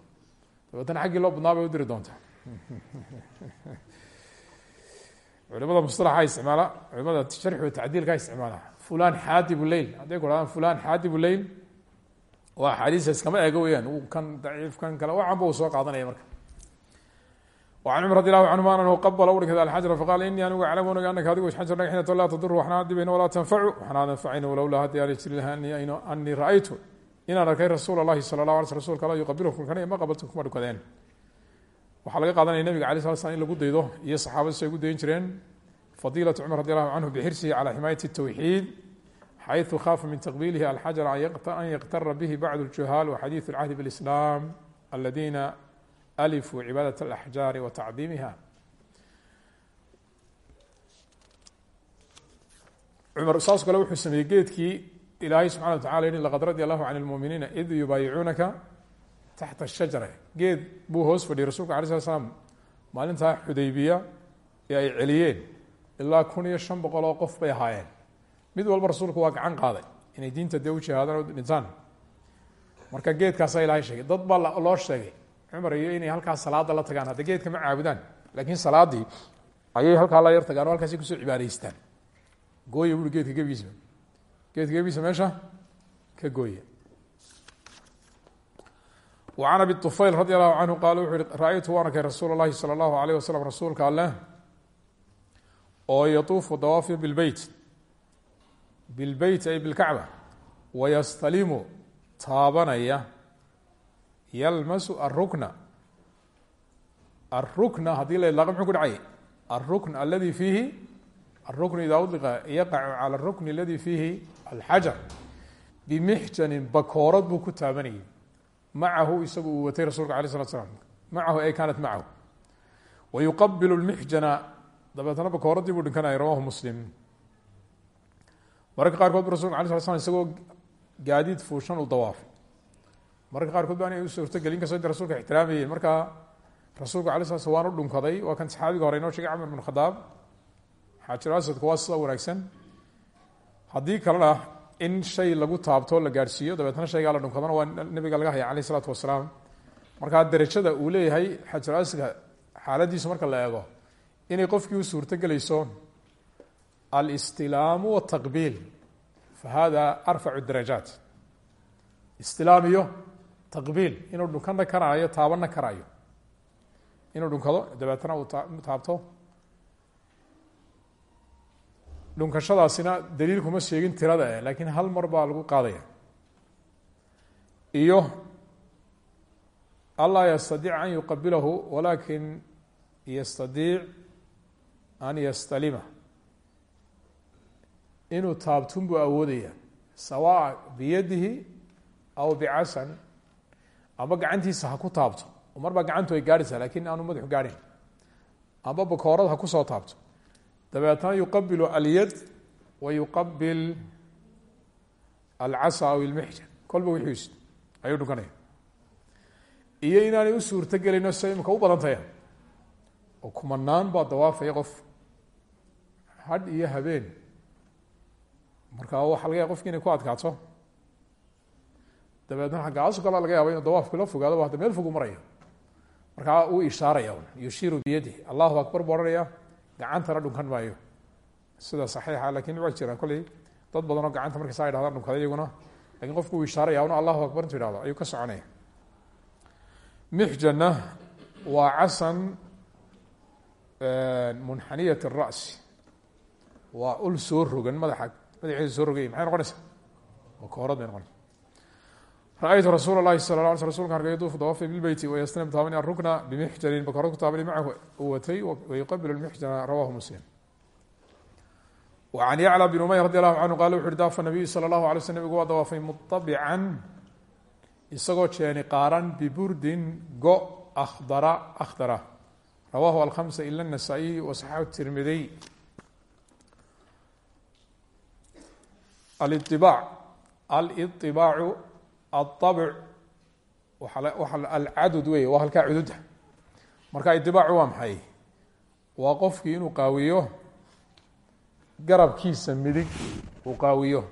Dabeetana xaggii loo badnaa bay u diri doontaa. <laughs> Culimada musalaxa isticmaala culimada sharxi wa tacdiilka isticmaala fulan xaadib lail hadday ku hahdaan fulan xaadib lail waa axaadiisa iskama eego weyaan kan daciif kan kale wacanba uu soo qaadanaya marka. An cumr radi allahu canhuma anhu qabala u dhigtay alxajra faqaala inii anigu aclamu onaga anaka adigu xajar dhagxinata laa tadur waxnaa dhibayno walaa tanfacu. Waxnaa anfacayn walowlaa haddii aan jirilahaa anii ra'aytu inaan arkay rasuula allahi sala lah ala sl rsulka alla yuqabiluhu kulkanaya ma qabaltu kuma dhukadeen waxaa laga qaadanaya nabiga alay sala slam in lagu daydo iyo saxaabada ay gu dayn jireen fadilaة cmر رضي الله عنه bxirsihi calى ximaayaة التwxيid xayثu khaafa min تqbilihi الxaجر an yqtara bih bعd الجuhاal وxadiiث الcahdi bالإسlاam اladina alifuu cibaadaة اlaxjaari wa tacdiimiha cumar saas kale wuxuu sameeyey geedkii ilaahay subxana wa tacala yihi laqad radia allahu can lmuminiina id yubaayicuunaka taxta shajara geed buu hoos fadhiyay rasulka alay slat slam maalintaa xudaybiya ee ay celiyeen ilaa kun iyo shan boqol oo qof bay ahaayeen mid walba rasuulku waa gacan qaaday inay diinta dee u jihaadaan o dhintaan marka geedkaasaa ilahay sheegay dad baa loo sheegay cumar iyo inay halkaas salaada la tagaan hadda geedka ma caabudaan laakiin salaadii ayay halkaa la yar tagaan o halkaasi kusoo cibaadaystaan gooya bui geedka gebigiisa geedka gebigiisa meesha ka gooya wa can abi طufayl radi allahu canhu qaala wuxuu yihi ra-aytu waan arkay rasuul اllahi salى اllahu alayh wasalam rasuulka alleh oo yatuufu dawaafi bilbeyt bilbeyt ay bilkacba. Wayastalimu taabanaya. Yalmasu arukna arukna haddii la idlaaqa muxuu ku dhacay? Arukn aladi fiihi arukn idaa uliqa yaqacu cala arukni aladi fiihi alxajar. Bimixjanin bakoorad buu ku taabanayay. Macahu isagu uu watay rasulka alay slat slam macahu ay kaanat macahu. Wayuqabilu lmixjana dabeetna bakooraddii buu dhinkanaya rawahu muslim. Mararka qaarkood bu rasulka ala slat slam isagoo gaadiid fuushan u dawaafay mararka qaarkood ba inay u suurtogelin kasto inta rasulka ixtiraamayeen markaa rasuulku ala sla sl waan u dhunkaday waa kan saxaabiga hore inoo sheegay camr bn khadaab. Xaajiru asadku waa sida wanaagsan. Haddii kalena in shay lagu taabto la gaadhsiiyo dabeetna shaygaa la dhunkadana waa nabiga laga haya aleyh isalaatu wasalaam markaa derajada uu leeyahay xaajiru asadka xaaladiisu marka la eego inay qofkii u suurtogelayso alstilaamu wataqbiil fa hada arfacu darajaat. Istilaam iyo taqbiil inuu dhunkana karaayo taabana karaayo. Inuu dhunkado dabeetna uu taabto. Dhunkashadaasina daliil kuma sheegin tirada eh laakiin hal mar baa lagu qaadaya. Iyo alaa yastadiic an yuqabilahu walakin yastadiic an yastalima. Inuu taabtun buu awoodaya sawaa biyadihi aw bicasan ama gacantiisa ha ku taabto. Mar baa gacantu ay gaadhaysaa laakiin aanu madaxu gaadhayn amba bakoorad ha ku soo taabto. Dabeetna yuqabilu alyad wa yuqabil alcasa aw ilmixjan kolba wixiis ayuu dhunkanaya iyo inaanay u suurto imika u badantaya oo kumanaan baa dawaafaya qof hadh iyo habeen. Marka waxa laga yaaba qofki inay ku adkaato dabeetna haggaasu kala laga yaaba inu dawaafku la fogaado hadda meel fogu maraya markaa uu ishaaraya yushiiru biyadihi. Allahu akbar buu odhanaya gacantana dhunkan maayo. Sida saxiixa laakiin waa jiraan kolley dad badan oo gacanta markay saa yidhahdaan dhunkada iyaguna. Lakin qofku uu ishaaraya una allahu akbar intu yihahdo ayuu ka soconaya. Mixjanna waa casan munxaniyat الra'si waa ul soo rogan madaxa madaxeedu soo rogay maxay noqonaysaa waa koorad bay noqonaysa ra-aytu rasuul اlahi sala la ala sl rsulka arkay yaduufu dawaafay bilbeyti wayastanib taabani arukna bimixjarin bakarad ku taabani macahu watay wayuqabil lmixjana rawahu muslim وعن yعلى بن umayr radي الlahu canhu qala wuxu uhi daafa nabiyu salى الlahu alay slm nabigu waa dawaafay muطabican isagoo jeeni qaaran biburdin go akdara akhdara rawahu alkhamsa ila النasaaئiy waصaxaxu الtirmidiy aliibaac alibaacu aabc alcadud wey waa halkaa cududda. Marka idibaacu waa maxay? Waa qofkii inuu qaawiyo garabkiisa midig uu qaawiyo.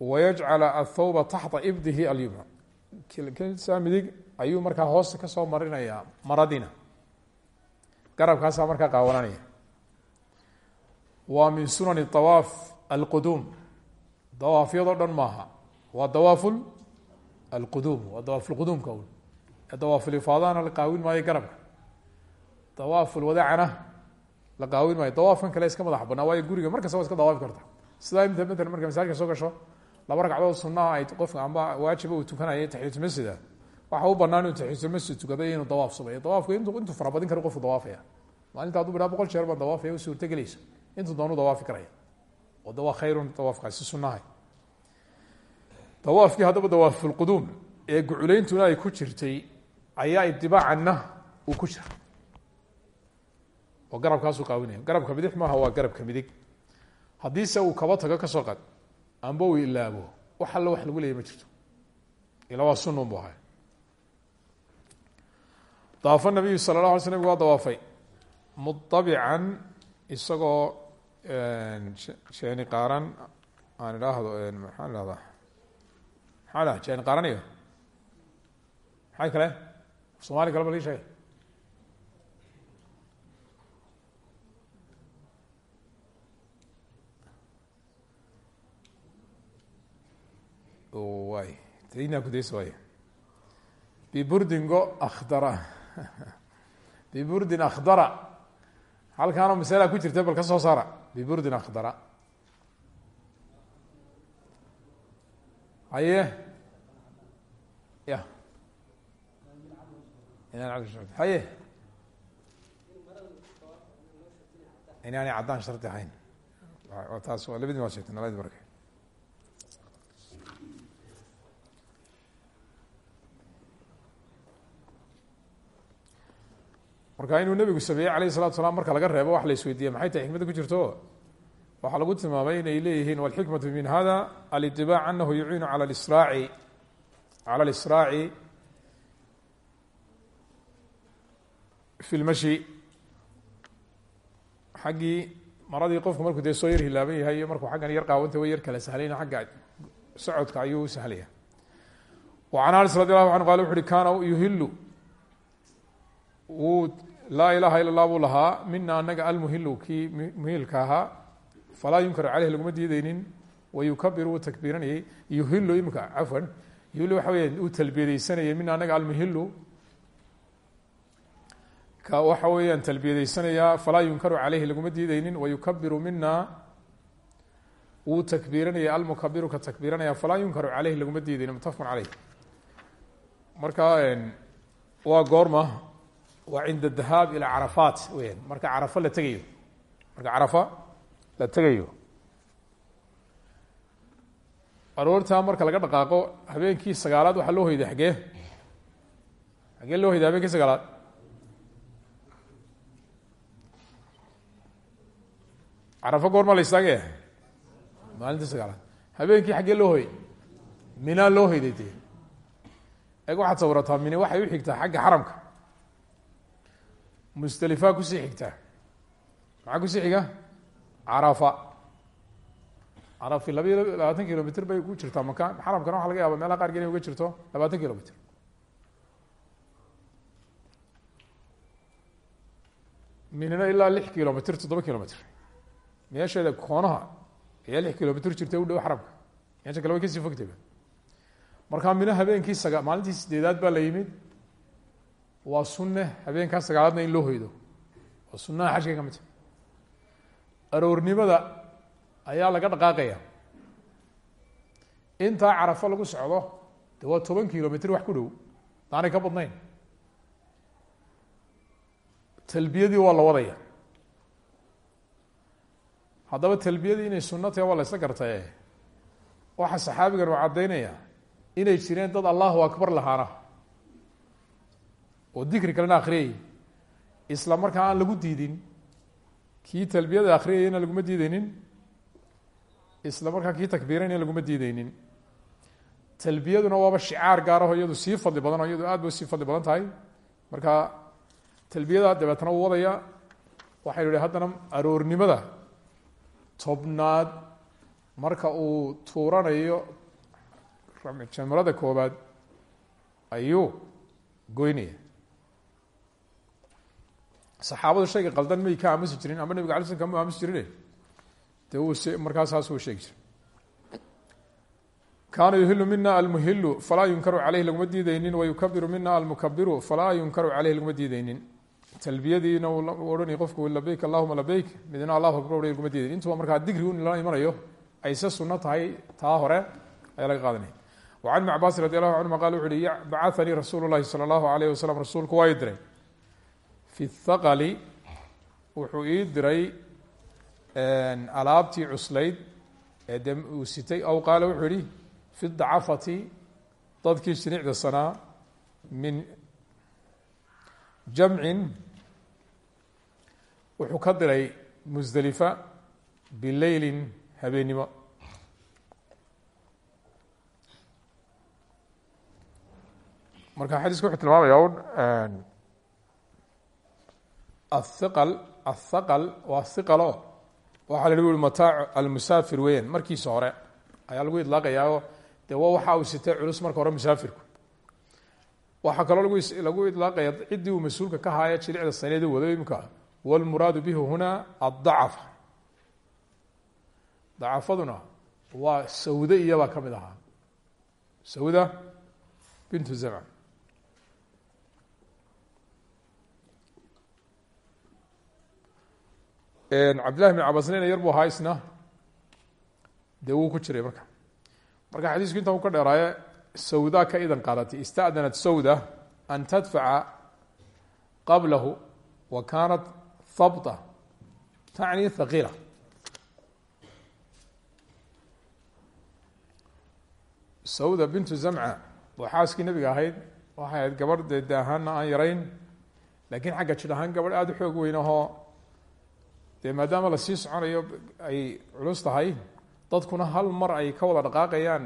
Wayajcala athawba taxta ibdihi alyumna kilkiisa midig ayuu markaa hoosta ka soo marinayaa maradiina garabkaasaa markaa qaawananaya waa min sunani dawaaf alquduum dawaafyadoo dhan maaha. Waa dawaaful alquduum waa dawaafulquduumka un dawaafulifaadana la qaawin maayo garabka. Dawaafulwadacana la qaawin maayo. Dawaafkan kale iska madax banaa waayo guriga. Mar kasta waa iska dawaafi karta. Sidaa imta matalan marka masaajka soo gasho laba ragcadood sunaha ay qofka amba waajiba uu tukanaya taxiyatulmasjida waxa u banaan inuu taxiyatulmasjid tukaday inuu dawaaf sameeyo dawaafka intu intuu farabadin karo qofku dawaafaya. Maalinta bidhaa boqol jeer baan dawaafaya u suurtagelaysa intuu doonu dawaafi karaya oo de waa khayrun dawaafkaasi sunahay dawaafkii haddaba dawaafulquduum ee guculeyntuna ay ku jirtay ayaa idibaacanna uu ku jira oo garabkaasuu qaawinaya garabka bidix maaha waa garabka midig. Haddiise uu kaba tago ka soo qad amba uu ilaabo wax allo wax lagu leeyay ma jirto. Ila waa sunun bu ahay. Daafa nabiyu sala la alay waa dawaafay. Muabican isagoo jeeni qaaran aan idhaahdo maxaan idhahdaa? Maxaa dhaha jeeni qaaranayo maxay kale? Somaali kale ba lii sheegay. Way tna kudays waay. Biburdin go akdara <laughs> biburdin akdara halkaanoo masala ku jirta bal ka soo saara biburdin akdara haye ya haye inaanay caddaan shardi ahayn taas waa labadin waa sheegtay naladi marka marka inuu nebigu sameeyey alayh salatu salaam marka laga reebo wax la isweydiiya maxay tahay xikmadda ku jirto? Waxaa lagu tilmaamay inay leeyihiin walxikmatu min hada alitibac anahu yuciinu ala sraaci cala lisraaci fi lmashi xaggii maradii qofku markuu dee soo yar hilaaban yahay iyo markuu xaggan yar qaawanta way yar kala sahlayna xagga socodka ayuu usahlaya an anas radi anhu qal wuxu uhi kana laa ilaha ila اllah buu lahaa mina anaga almuhilu kii muhilka ahaa. Falaa yunkaru caleyh laguma diideynin wayukabiru wuu takbiiranayay yuhilu imika cafwan. Yuhilu waxa weya uu talbiyadeysanayay mina anaga almuhilu ka waxa weeyaan talbiyadaysanayaa falaa yunkaru caleyhi laguma diideynin wayukabiru mina wuu takbiiranaya almukabiru ka takbiiranaya falaa yunkaru caleyhi laguma diideynin mutafaqun caleyh marka waa goorma waa cinda dahaab ilى carafaat weyaan marka carafo la tegayo. Marka carafa la tegayo. Aroortaa marka laga dhaqaaqo habeenkii sagaalaad waxaa loo hoyday xagee? Xagee loo hoyday habeenkii sagaalaad? Carafo goorma la istaagaya maalintii sagaalaad. Habeenkii xaggee loo hoyay minaa loo hoyday dee eg waxaad sawirataa mine waxay u xigtaa xagga xaramka musdelifaa ku sii xigtaa maxaa ku sii xiga? Carafa. Carafi labayo labaatan kilomitr bay ku jirtaa makaan. Xaramkana waxa laga yaaba meelaha qaarka inay uga jirto labaatan kilomitr minina ilaa lix kilomitr toddoba kilomitr meesheeda koonaha ayaa lix kilomitr jirta u dhow xaramka. Meesha kale way ka sii fogtayba markaa mina habeenkii saga maalintii sideedaad baa la yimid waa sunne. Habeenkaa sagaalaadna in loo hoydo. Waa sunnaha xajka ka midta aroornimada ayaa laga dhaqaaqaya. Intaa carafo lagu socdo de waa toban kilomitr wax ku dhow. Daanay ka badnayn. Talbiyadii waa la wadaya. Haddaba talbiyadii inay sunno tahay waa la isla gartaye. Waxa saxaabigan uu caddaynaya inay jireen dad allahu akbar lahaana oo dikri kalena akriyay isla markaa aan lagu diidin kii talbiyada akriyayana laguma diideynin isla markaa kii takbiirayna laguma diideynin talbiyaduna waaba shicaar gaaraho iyadu sii fadli badan oo iyadu aad bay sii fadli badan tahay. Marka talbiyada dabeetna u wadaya waxaynu ihi haddana aroornimada tobnaad marka uu tuuranayo jamrada koobaad ayuu goynaya saxaabadu shayga qaldan may ka aamusi jirin ama nabiga ala sl kama aamusi jirine de uu markaa saas kaana yuhilu mina almuhilu falaa yunkaru caleyh laguma diideynin wayukabiru mina almukabiru falaa yunkaru caleyh laguma diideynin talbiyadiina u odhanay qofku labeyk allahuma labeyk midna allahu akbar laguma diidayn intuba markaa digri un la imanayo ay se taa hore ayaa laga qaadanaya. Wacan ibni cabaasin radi allahu canhuma qala wuxu uhi bacahanii rasuulu llahi sala allahu fi thaqali wuxuu ii diray alaabtii cuslayd ee de uu sitay aw qaala wuxuu yihi fi dacafati dadkii shinicda sanaa min jamcin wuxuu ka diray musdelifa bileylin habeennimo marka xadiisku wuxuu tilmaamaya un athaqal waa hiqalo waxaa la ui mataac almusaafir weeyaan. markiisa hore ayaa lagu idlaaqayaa dee waxa uu sitay culus marka hore musaafirku. waxaa kaloo lagu idlaaqaya ciddii uu mas'uulka ka haaya jilicda saneeda wado imika wlmuraadu bihi huna addacafa dacafaduna waa sawde iyabaa ka mid sawda bintu zamc cabdillahi bn cabasnina yar bu ahaa isna dee wuu ku jiray marka. Marka xadiisku intan u ka dheeraaye sawda ka idan qaadatay ista'danat sawda an tadfaca qablahu wa kaanat habta tacni haqiila sawda bintu zamca oo xaaskii nebiga ahayd. Waxay ahayd gabadh dee de ahaanna aan yarayn. Laakiin xagga jir ahaan gabadh aada u xoog weyn ahoo dee maadaama la sii soconayo ay culus tahay dadkuna hal mar ay ka wada dhaqaaqayaan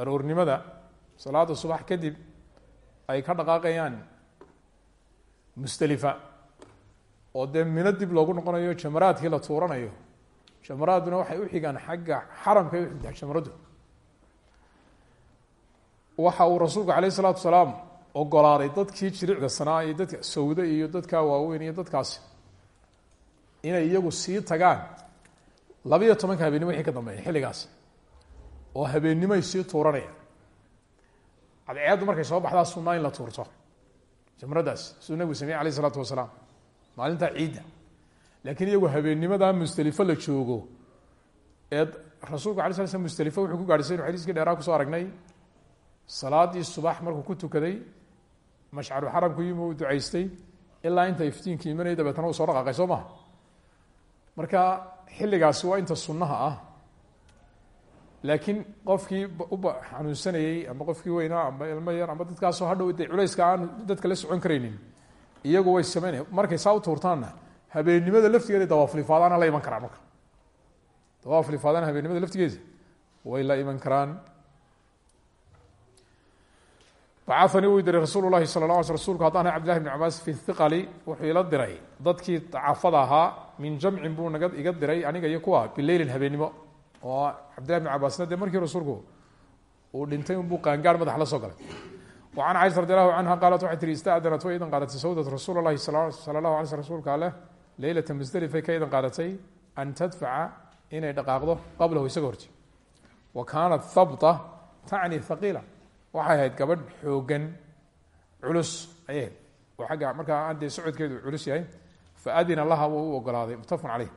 aroornimada. Salaada subax kadib ay ka dhaqaaqayaan musdelifa oo dee mino dib loogu noqonayo jamaraadkii la tuuranayo. Jamaraaduna waxay u xigaan xagga xaramkay u xigtaa jamaraddu waxa uu rasuulku alayh isalaatu salaam ogolaaday dadkii jiricda sanaa iyo dadka sawde iyo dadka waaweyn iyo dadkaasi inay iyagu sii tagaan. Labiiyo tobanka habeennimo wixii ka dambeeya xilligaas oo habeennimoy sii tuuranayaan. Cadceeddu markay soo baxdaa sunaa in la tuurto. Jamradaas siduu nabigu sameyey alayh isalaatu wasalaam maalintaa ciidda. Laakiin iyagu habeennimadaa musdelifo la joogo ee rasuulku ala sla slam musdelifo wuxuu ku gaadhisay inu xadiiskii dheeraa ku soo aragnay. Salaadii subax markuu ku tukaday mashcaru xaramku yimi uu ducaystay ilaa inta iftiinkii imanaya dabeetana uu soo dhaqaaqay soo maha marka xilligaasi waa inta sunnaha ah. Laakiin qofkii uba xanuunsanayey ama qofkii weynaa ama ilmo yar ama dadkaasoo hadhow de culayska aan dadka la socon karaynin iyagu way sameynaya markay saa u tuurtaanna habeennimada laftigeeda dawaaflifaadaana la iman karaan marka. Dawaaflifaadaana habeennimada laftigeeda way la iman karaan. Bacanii uu diray rasuul lahi sala la ala rsulku haddaan ahay cbdillahi bn cabaas fi hiqali wuxuu ila diray. Dadkii dacafada ahaa min jamcin buu naga iga diray aniga iyo kuwa bileylin habeennimo oo cabdillahi bn cabaasna dee markii rasuulku uu dhintay unbuu qaangaar madax la soo galay. Wa can caisha radi allahu canha qaalat waxay tihi istaadanat way idan qaadatay sawdat rasuul lahi sala lahu alay sl rsulka aleh leylata musdelifay an tadfaca inay dhaqaaqdo qablahu isaga horti wa kaanat habta tacni haqiila waxay ahayd gabadh xoogan culus ayay ahayd. Oo aan dee socodkeedu culus yahay faadina laha wuu u ogolaaday mutafaqun caleyh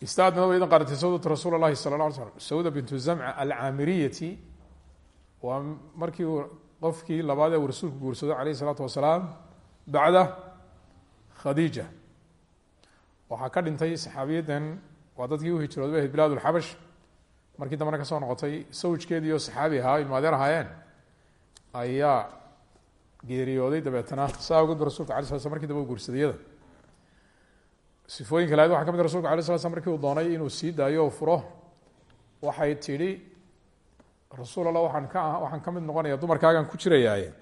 istaadnaba idan qaratay sawdatu rasuul lahi sala la alay slam sawda bintu zamca alcaamiriyati waa markii uu qofkii labaad ee uu rasuulku guursado caleyh isalaatu wasalaam bacda khadiija waxaa ka dhintay saxaabiyadan waa dadkii u hijroodbay ahayd bilaad lxabash markii dambena ka soo geeriyooday dabeetana saa awgeed ba rasulka ala sla sl markii dambe u guursaday lahayd waxa ka mid rasulka ala sla slam markii uu doonay inuu sii daayo furo waxay tidhi rasuul allah waxaan ka waxaan ka mid noqonaya dumarkaagaan ku jirayaaye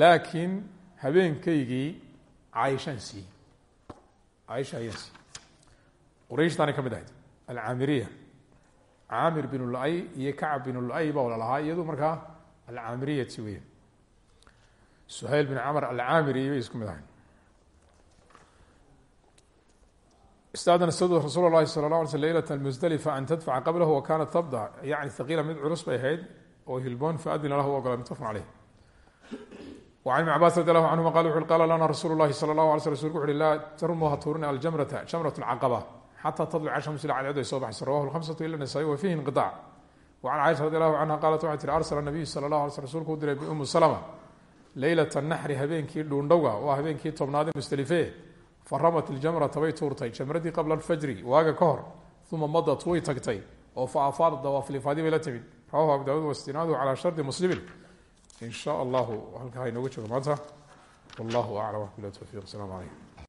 laakiin habeenkaygii caaishaan siiyey caaisha ayaan siiyey qurayshtaanay ka mid ahayd alcaamiriya caamir bin lu-ay iyo kacab bin lu-ay baa wala iyadu markaa alcaamiriyati wey suhayl bin camr alcaamiri bay isku mid ahayd istaadan sawd rasuul اlahi salى اla alay sl leylat musdelifa an tadfaca qablahu wa kanat tabda yani haqiila mid culus bay ahayd oo hilboon faadina lahu ogola mutafaq caleyh وعن بن عbاس رضي الله عنهma qal وu qala lana rasuul الlahi slى الlaه alay sl rsulku wuxu uhi laa tarmuha tuurina aljamrata jamraة الcaqba xatى tadلca shams ila cadceedu ay soo baxayso rawahu الhamسaة ila النasaaئي wa fihi انqiطاc وعan caiشha radi allahu canha qalat waxay tihi arsla الnabiyu salى الlah alay sl rsulku u diray biumi slma leylat naxri habeenkii dhuundhowga waa habeenkii tobnaade musdelife faramat iljamrata bay tuurtay jamradii qabla alfajri waaga ka hor uma madat way tagtay oo fa afaadat dawaafilifaadi bay la timid rawahu abu daawuud wastinaadu calaa shardi muslimin in sha allahu halkaa inooga jooga maanta wallahu aclam waxbilah towfiiq asalaamu calaykum